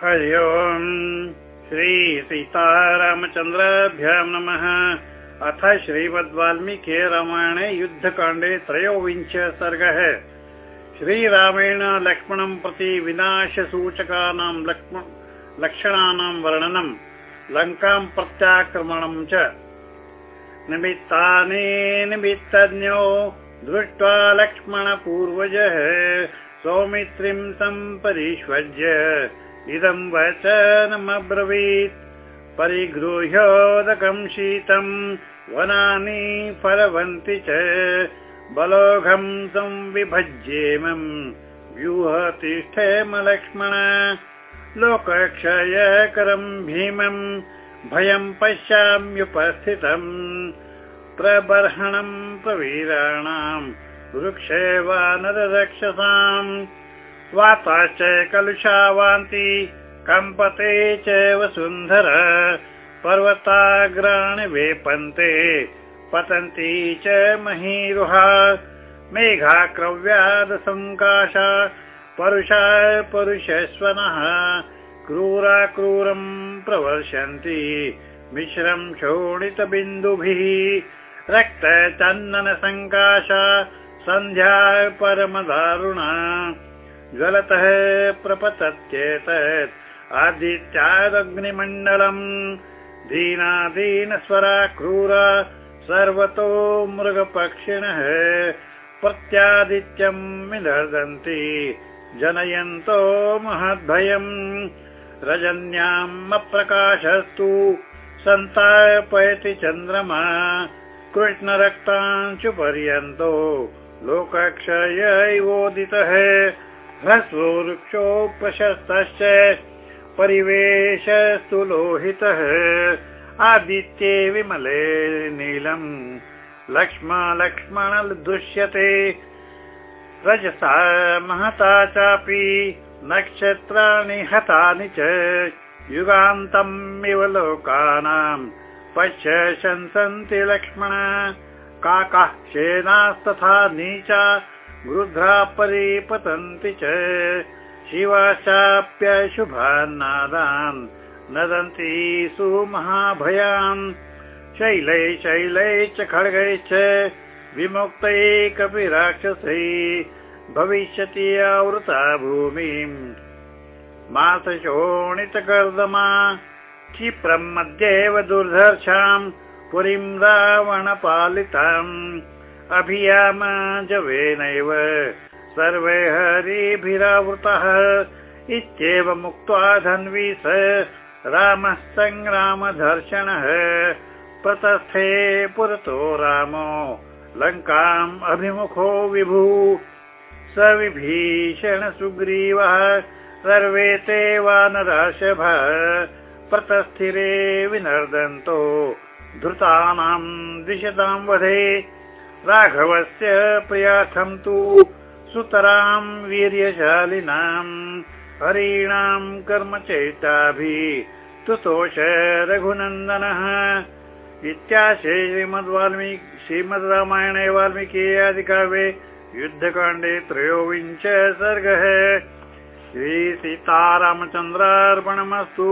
हरि ओम्। श्रीसीतारामचन्द्राभ्यां नमः। अथ श्रीमद्वाल्मीकि रामायणे युद्धकाण्डे त्रयोविंश सर्गः श्रीरामेण लक्ष्मणं प्रति विनाशसूचकानां लक्षणानां वर्णनं लङ्कां प्रत्याक्रमणं च। निमित्तानि निमित्तज्ञो दृष्ट्वा लक्ष्मणपूर्वजः सौमित्रीं सम्परिष्वज्य इदं वचनमब्रवीत् परिगृह्योदकं शीतं वनानि फलवन्ति च। बलोघं संविभज्येमं व्यूहतिष्ठेम लक्ष्मण। लोकक्षयकरं भीमं भयं पश्याम्युपस्थितम् प्रबर्हणं प्रवीराणां वृक्षे वा नररक्षसाम् वाताश्च कलुषावान्ति कम्पते च वसुन्धर पर्वताग्राणि वेपन्ते पतन्ति च महीरुहा मेघाक्रव्यादसङ्काशा परुषा परुषस्वनः क्रूरा क्रूरम् प्रवर्षन्ति मिश्रं शोणितबिन्दुभिः रक्तचन्दनसङ्काशा सन्ध्या परमदारुणा ज्वलतः प्रपतत्येतत्। आदित्यादग्निमण्डलम्। दीनादीनस्वरा क्रूरा सर्वतो मृगपक्षिणः। प्रत्यादित्यम् विदर्दन्ति। जनयन्तो महद्भयम्। रजन्याम् अप्रकाशस्तु सन्तापयति चन्द्रमा। कृष्णरक्तांशु पर्यन्तो लोकक्षयैवोदितः ह्रस्वो वृक्षो प्रशस्तश्च परिवेशस्तु लोहितः। आदित्ये विमले नीलम्। लक्ष्म लक्ष्मण दृश्यते रजसा महता चापि नक्षत्राणि हतानि च। युगान्तम् इव लोकानाम् पश्य शंसन्ति लक्ष्मण। काकाः शेनास्तथा नीचा गृध्रा परिपतन्ति च शिवाश्चाप्यशुभान्नादान् नदन्ति सुमहाभयान्। शैलै शैलै च खड्गैश्च विमुक्तै कपि राक्षसै भविष्यति आवृता भूमिम् मासशोणितकर्दमा क्षिप्रम् मध्येव दुर्धर्षाम् पुरीं रावणपालिताम् अभियाम जवेनैव सर्वे हरिभिरावृतः इत्येवमुक्त्वा धन्वी स रामः सङ्ग्रामधर्षणः प्रतस्थे पुरतो रामो लङ्काम् अभिमुखो विभू स विभीषण सुग्रीवः सर्वे ते वानराशभ प्रतस्थिरे विनर्दन्तो धृतानाम् द्विषतां वधे राघवस्य प्रियार्थं तु सुतराम् वीर्यशालिनाम् हरीणाम् कर्मचैताभिः तुतोष रघुनन्दनः। इत्याशे श्रीमद्वाल्मीकि श्रीमद् रामायणे वाल्मीकि आदिकाव्ये युद्धकाण्डे त्रयोविंश सर्गः। श्रीसीतारामचन्द्रार्पणमस्तु